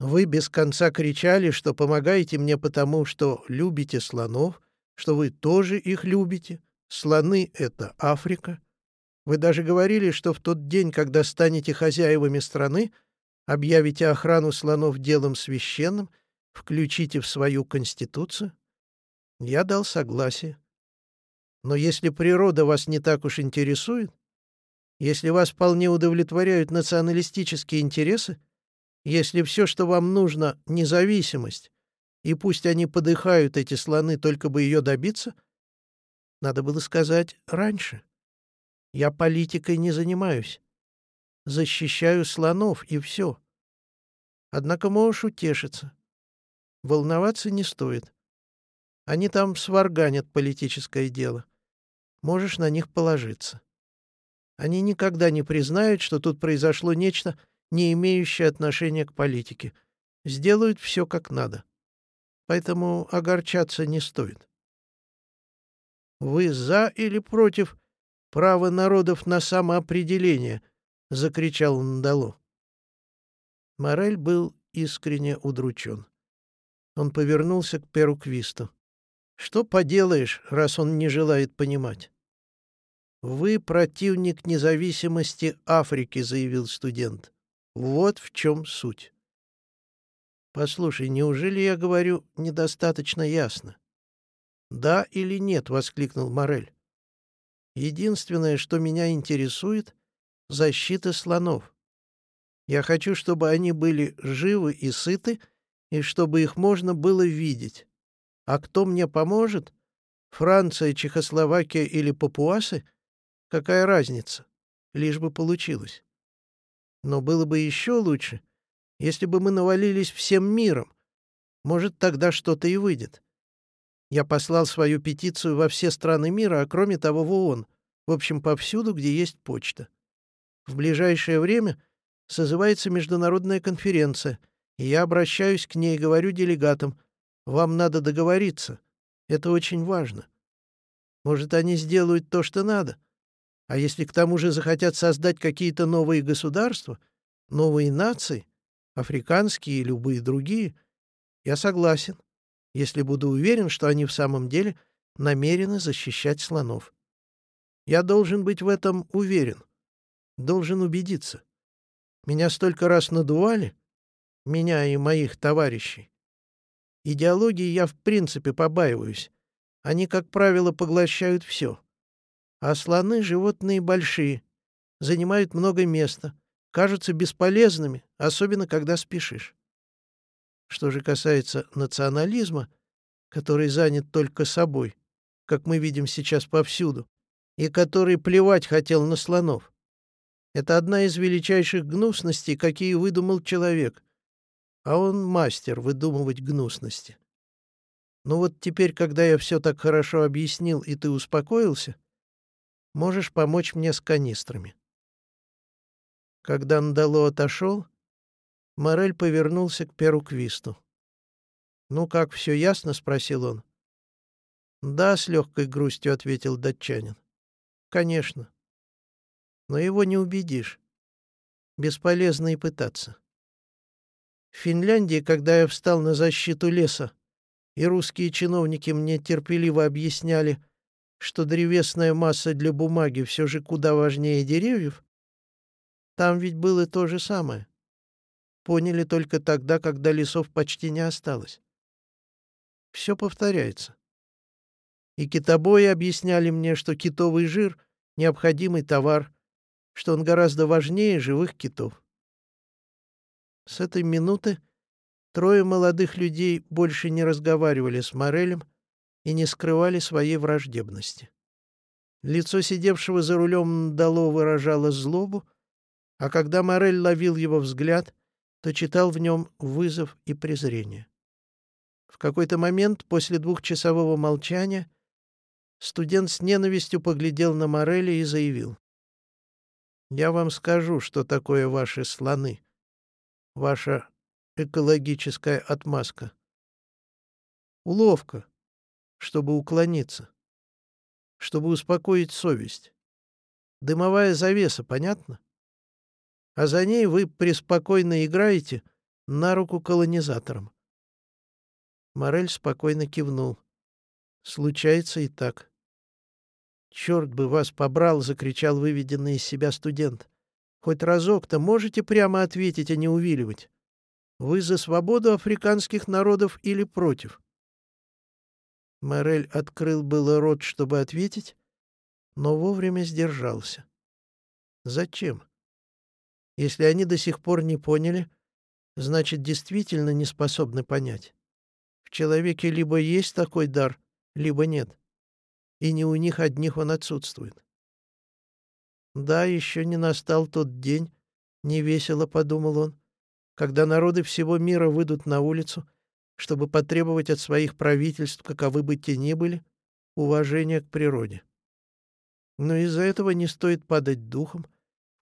Вы без конца кричали, что помогаете мне потому, что любите слонов, что вы тоже их любите. Слоны — это Африка. Вы даже говорили, что в тот день, когда станете хозяевами страны, объявите охрану слонов делом священным, включите в свою конституцию. Я дал согласие. Но если природа вас не так уж интересует, если вас вполне удовлетворяют националистические интересы, если все, что вам нужно, — независимость, и пусть они подыхают, эти слоны, только бы ее добиться, надо было сказать раньше. Я политикой не занимаюсь. Защищаю слонов, и все. Однако можешь утешиться. Волноваться не стоит. Они там сварганят политическое дело. Можешь на них положиться. Они никогда не признают, что тут произошло нечто, не имеющее отношения к политике. Сделают все как надо. Поэтому огорчаться не стоит. «Вы за или против права народов на самоопределение?» — закричал Ндало. Морель был искренне удручен. Он повернулся к Перу Квисту. Что поделаешь, раз он не желает понимать? «Вы противник независимости Африки», — заявил студент. «Вот в чем суть». «Послушай, неужели я говорю недостаточно ясно?» «Да или нет?» — воскликнул Морель. «Единственное, что меня интересует — защита слонов. Я хочу, чтобы они были живы и сыты, и чтобы их можно было видеть. А кто мне поможет? Франция, Чехословакия или Папуасы? Какая разница? Лишь бы получилось. Но было бы еще лучше, если бы мы навалились всем миром. Может, тогда что-то и выйдет. Я послал свою петицию во все страны мира, а кроме того в ООН, в общем, повсюду, где есть почта. В ближайшее время созывается международная конференция, и я обращаюсь к ней и говорю делегатам, вам надо договориться. Это очень важно. Может, они сделают то, что надо. А если к тому же захотят создать какие-то новые государства, новые нации, африканские и любые другие, я согласен, если буду уверен, что они в самом деле намерены защищать слонов. Я должен быть в этом уверен, должен убедиться. Меня столько раз надували, меня и моих товарищей. Идеологии я в принципе побаиваюсь. Они, как правило, поглощают все. А слоны — животные большие, занимают много места, кажутся бесполезными, особенно когда спешишь. Что же касается национализма, который занят только собой, как мы видим сейчас повсюду, и который плевать хотел на слонов, это одна из величайших гнусностей, какие выдумал человек а он мастер выдумывать гнусности. Ну вот теперь, когда я все так хорошо объяснил, и ты успокоился, можешь помочь мне с канистрами. Когда Ндало отошел, Морель повернулся к Перу Квисту. «Ну как, все ясно?» — спросил он. «Да», — с легкой грустью ответил датчанин. «Конечно. Но его не убедишь. Бесполезно и пытаться. В Финляндии, когда я встал на защиту леса, и русские чиновники мне терпеливо объясняли, что древесная масса для бумаги все же куда важнее деревьев, там ведь было то же самое. Поняли только тогда, когда лесов почти не осталось. Все повторяется. И китобои объясняли мне, что китовый жир — необходимый товар, что он гораздо важнее живых китов. С этой минуты трое молодых людей больше не разговаривали с Морелем и не скрывали своей враждебности. Лицо сидевшего за рулем дало выражало злобу, а когда Морель ловил его взгляд, то читал в нем вызов и презрение. В какой-то момент после двухчасового молчания студент с ненавистью поглядел на Мореля и заявил. «Я вам скажу, что такое ваши слоны, ваша экологическая отмазка. Уловка, чтобы уклониться, чтобы успокоить совесть. Дымовая завеса, понятно? А за ней вы преспокойно играете на руку колонизаторам. Морель спокойно кивнул. Случается и так. «Черт бы вас побрал!» — закричал выведенный из себя студент. «Хоть разок-то можете прямо ответить, а не увиливать? Вы за свободу африканских народов или против?» Морель открыл было рот, чтобы ответить, но вовремя сдержался. Зачем? Если они до сих пор не поняли, значит, действительно не способны понять. В человеке либо есть такой дар, либо нет. И не у них одних он отсутствует. Да, еще не настал тот день, невесело подумал он, когда народы всего мира выйдут на улицу — чтобы потребовать от своих правительств, каковы бы те ни были, уважения к природе. Но из-за этого не стоит падать духом.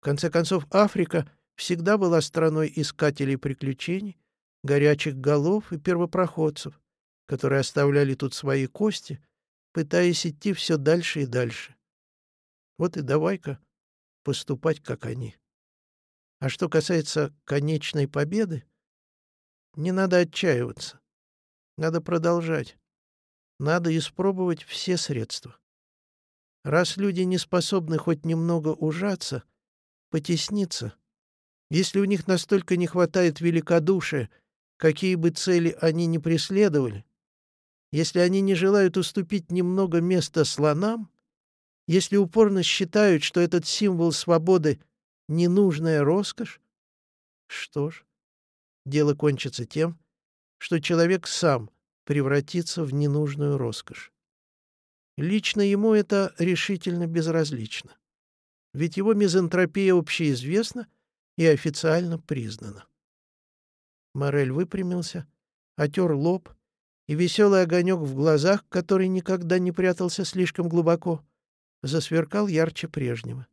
Конце концов, Африка всегда была страной искателей приключений, горячих голов и первопроходцев, которые оставляли тут свои кости, пытаясь идти все дальше и дальше. Вот и давай-ка поступать, как они. А что касается конечной победы, не надо отчаиваться. Надо продолжать. Надо испробовать все средства. Раз люди не способны хоть немного ужаться, потесниться, если у них настолько не хватает великодушия, какие бы цели они ни преследовали, если они не желают уступить немного места слонам, если упорно считают, что этот символ свободы — ненужная роскошь, что ж, дело кончится тем, что человек сам превратится в ненужную роскошь. Лично ему это решительно безразлично. Ведь его мизантропия общеизвестна и официально признана. Морель выпрямился, отер лоб, и веселый огонек в глазах, который никогда не прятался слишком глубоко, засверкал ярче прежнего.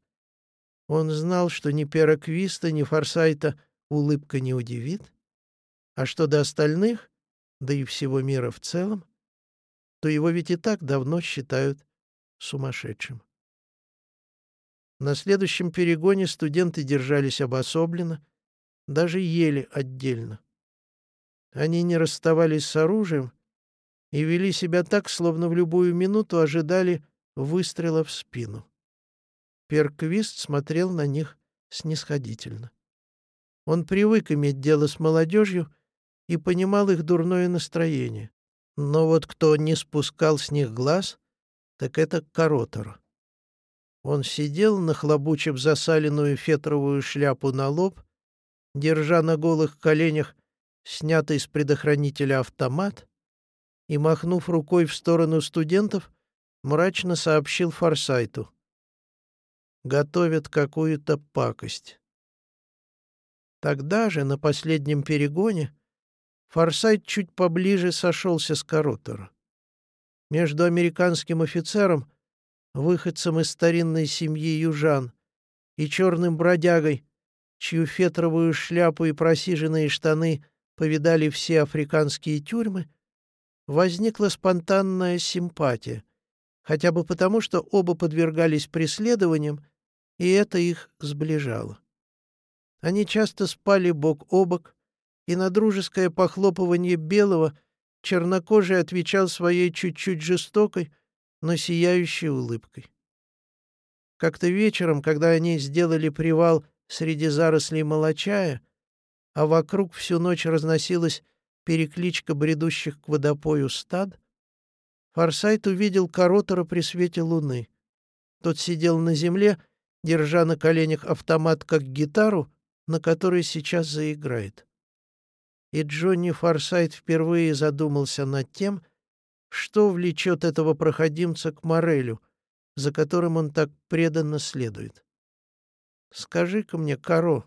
Он знал, что ни Пера Квиста, ни Форсайта улыбка не удивит, а что до остальных, да и всего мира в целом, то его ведь и так давно считают сумасшедшим. На следующем перегоне студенты держались обособленно, даже ели отдельно. Они не расставались с оружием и вели себя так, словно в любую минуту ожидали выстрела в спину. Перквист смотрел на них снисходительно. Он привык иметь дело с молодежью и понимал их дурное настроение. Но вот кто не спускал с них глаз, так это Коротор. Он сидел, нахлобучив засаленную фетровую шляпу на лоб, держа на голых коленях снятый с предохранителя автомат, и, махнув рукой в сторону студентов, мрачно сообщил Форсайту. «Готовят какую-то пакость». Тогда же, на последнем перегоне, Форсайт чуть поближе сошелся с Каротера. Между американским офицером, выходцем из старинной семьи южан, и черным бродягой, чью фетровую шляпу и просиженные штаны повидали все африканские тюрьмы, возникла спонтанная симпатия, хотя бы потому, что оба подвергались преследованиям, и это их сближало. Они часто спали бок о бок, и на дружеское похлопывание Белого чернокожий отвечал своей чуть-чуть жестокой, но сияющей улыбкой. Как-то вечером, когда они сделали привал среди зарослей молочая, а вокруг всю ночь разносилась перекличка бредущих к водопою стад, Форсайт увидел Коротора при свете луны. Тот сидел на земле, держа на коленях автомат как гитару, на которой сейчас заиграет. И Джонни Форсайт впервые задумался над тем, что влечет этого проходимца к Морелю, за которым он так преданно следует. «Скажи-ка мне, Каро».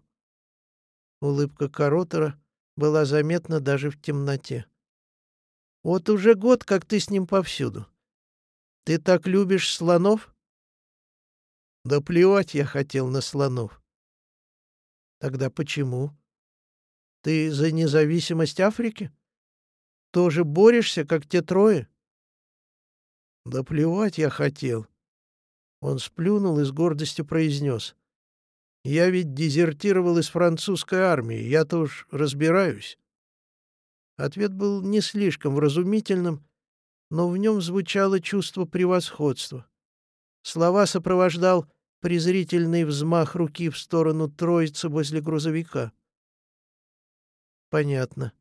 Улыбка Каротера была заметна даже в темноте. «Вот уже год, как ты с ним повсюду. Ты так любишь слонов?» «Да плевать я хотел на слонов». «Тогда почему? Ты за независимость Африки? Тоже борешься, как те трое?» «Да плевать я хотел». Он сплюнул и с гордостью произнес. Я ведь дезертировал из французской армии, я-то уж разбираюсь. Ответ был не слишком вразумительным, но в нем звучало чувство превосходства. Слова сопровождал презрительный взмах руки в сторону троицы возле грузовика. Понятно.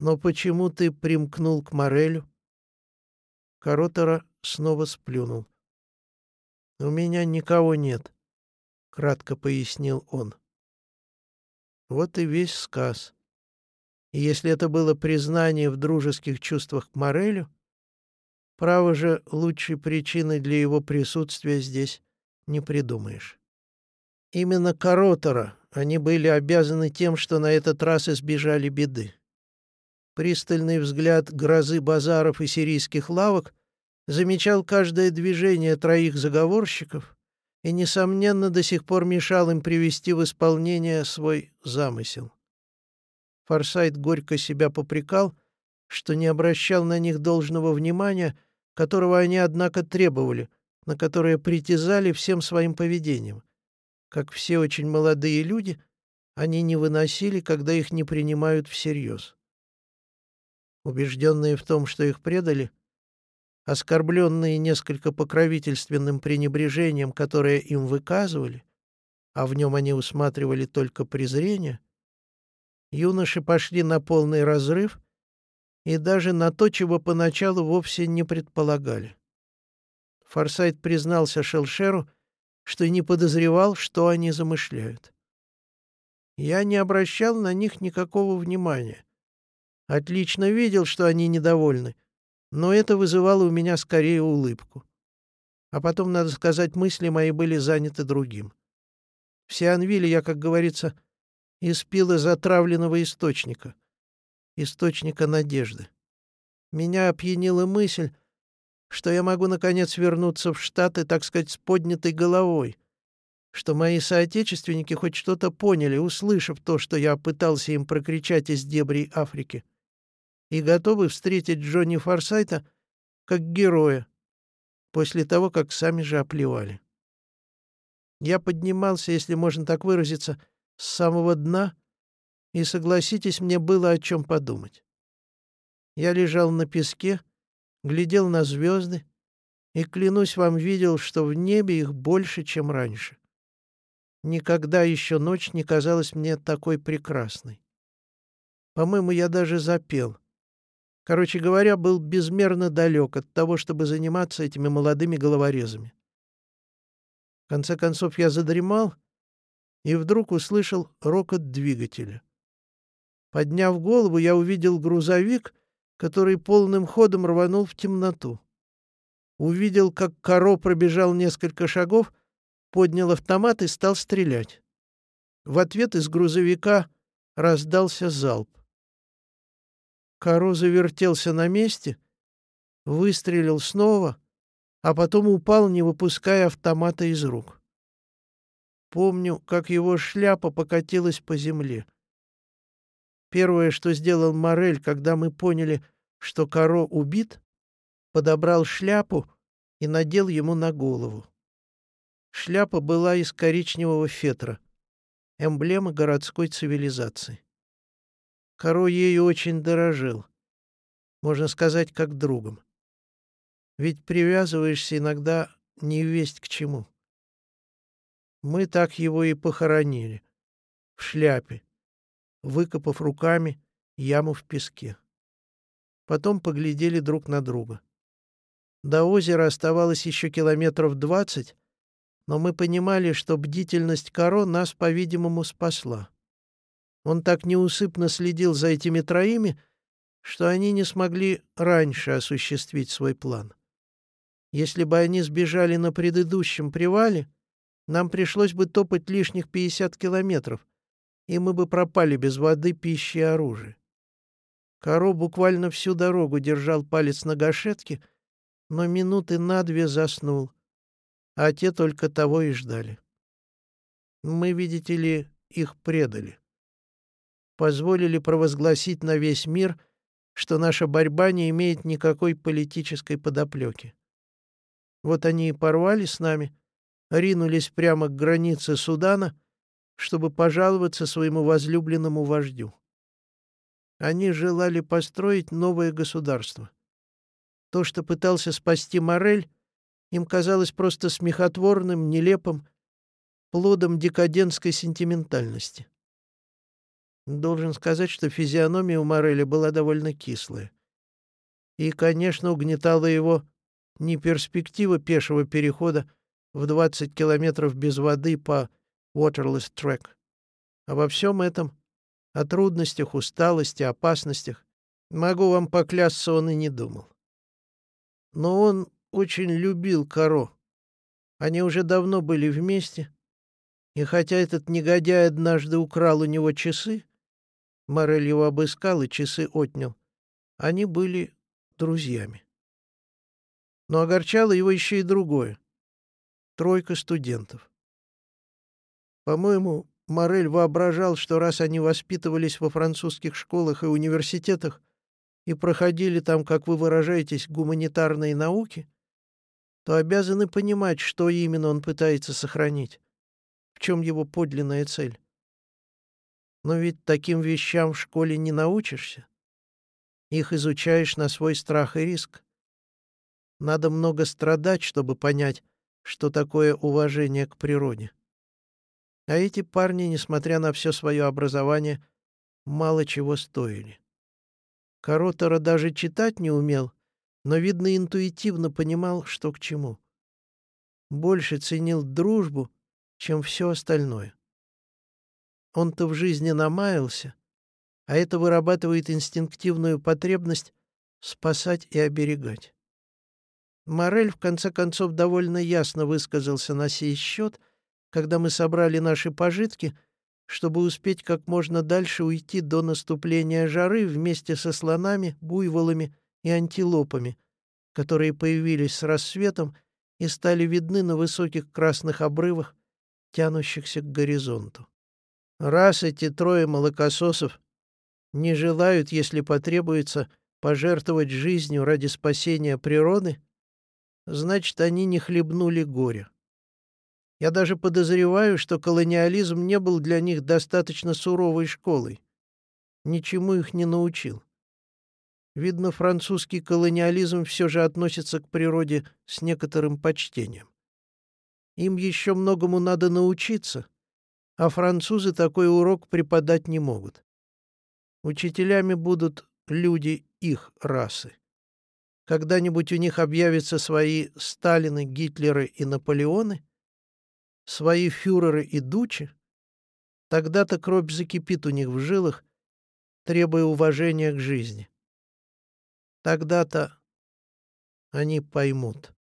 Но почему ты примкнул к Морелю? Коротора снова сплюнул. У меня никого нет. — кратко пояснил он. Вот и весь сказ. И если это было признание в дружеских чувствах к Морелю, право же лучшей причины для его присутствия здесь не придумаешь. Именно Коротора они были обязаны тем, что на этот раз избежали беды. Пристальный взгляд грозы базаров и сирийских лавок замечал каждое движение троих заговорщиков и, несомненно, до сих пор мешал им привести в исполнение свой замысел. Форсайт горько себя попрекал, что не обращал на них должного внимания, которого они, однако, требовали, на которое притязали всем своим поведением. Как все очень молодые люди, они не выносили, когда их не принимают всерьез. Убежденные в том, что их предали, оскорбленные несколько покровительственным пренебрежением, которое им выказывали, а в нем они усматривали только презрение, юноши пошли на полный разрыв и даже на то, чего поначалу вовсе не предполагали. Форсайт признался Шелшеру, что не подозревал, что они замышляют. Я не обращал на них никакого внимания. Отлично видел, что они недовольны, но это вызывало у меня скорее улыбку. А потом, надо сказать, мысли мои были заняты другим. В Сианвиле я, как говорится, испил из отравленного источника. Источника надежды. Меня опьянила мысль, что я могу, наконец, вернуться в Штаты, так сказать, с поднятой головой, что мои соотечественники хоть что-то поняли, услышав то, что я пытался им прокричать из дебрей Африки и готовы встретить Джонни Форсайта как героя после того, как сами же оплевали. Я поднимался, если можно так выразиться, с самого дна, и, согласитесь, мне было о чем подумать. Я лежал на песке, глядел на звезды и, клянусь вам, видел, что в небе их больше, чем раньше. Никогда еще ночь не казалась мне такой прекрасной. По-моему, я даже запел. Короче говоря, был безмерно далек от того, чтобы заниматься этими молодыми головорезами. В конце концов я задремал и вдруг услышал рокот двигателя. Подняв голову, я увидел грузовик, который полным ходом рванул в темноту. Увидел, как Каро пробежал несколько шагов, поднял автомат и стал стрелять. В ответ из грузовика раздался залп. Каро завертелся на месте, выстрелил снова, а потом упал, не выпуская автомата из рук. Помню, как его шляпа покатилась по земле. Первое, что сделал Морель, когда мы поняли, что Каро убит, подобрал шляпу и надел ему на голову. Шляпа была из коричневого фетра, эмблема городской цивилизации. Коро ею очень дорожил. можно сказать, как другом. Ведь привязываешься иногда не весть к чему. Мы так его и похоронили. В шляпе, выкопав руками яму в песке. Потом поглядели друг на друга. До озера оставалось еще километров двадцать, но мы понимали, что бдительность Каро нас, по-видимому, спасла. Он так неусыпно следил за этими троими, что они не смогли раньше осуществить свой план. Если бы они сбежали на предыдущем привале, нам пришлось бы топать лишних 50 километров, и мы бы пропали без воды, пищи и оружия. Каро буквально всю дорогу держал палец на гашетке, но минуты на две заснул, а те только того и ждали. Мы, видите ли, их предали позволили провозгласить на весь мир, что наша борьба не имеет никакой политической подоплеки. Вот они и порвали с нами, ринулись прямо к границе Судана, чтобы пожаловаться своему возлюбленному вождю. Они желали построить новое государство. То, что пытался спасти Морель, им казалось просто смехотворным, нелепым, плодом декадентской сентиментальности. Должен сказать, что физиономия у Мореля была довольно кислая. И, конечно, угнетала его не перспектива пешего перехода в 20 километров без воды по Waterless Track, а во всем этом, о трудностях, усталости, опасностях, могу вам поклясться, он и не думал. Но он очень любил Каро. Они уже давно были вместе, и хотя этот негодяй однажды украл у него часы, Морель его обыскал и часы отнял. Они были друзьями. Но огорчало его еще и другое. Тройка студентов. По-моему, Морель воображал, что раз они воспитывались во французских школах и университетах и проходили там, как вы выражаетесь, гуманитарные науки, то обязаны понимать, что именно он пытается сохранить, в чем его подлинная цель. Но ведь таким вещам в школе не научишься. Их изучаешь на свой страх и риск. Надо много страдать, чтобы понять, что такое уважение к природе. А эти парни, несмотря на все свое образование, мало чего стоили. Коротора даже читать не умел, но, видно, интуитивно понимал, что к чему. Больше ценил дружбу, чем все остальное. Он-то в жизни намаялся, а это вырабатывает инстинктивную потребность спасать и оберегать. Морель, в конце концов, довольно ясно высказался на сей счет, когда мы собрали наши пожитки, чтобы успеть как можно дальше уйти до наступления жары вместе со слонами, буйволами и антилопами, которые появились с рассветом и стали видны на высоких красных обрывах, тянущихся к горизонту. Раз эти трое молокососов не желают, если потребуется, пожертвовать жизнью ради спасения природы, значит, они не хлебнули горя. Я даже подозреваю, что колониализм не был для них достаточно суровой школой. Ничему их не научил. Видно, французский колониализм все же относится к природе с некоторым почтением. Им еще многому надо научиться — а французы такой урок преподать не могут. Учителями будут люди их расы. Когда-нибудь у них объявятся свои Сталины, Гитлеры и Наполеоны, свои фюреры и дучи, тогда-то кровь закипит у них в жилах, требуя уважения к жизни. Тогда-то они поймут.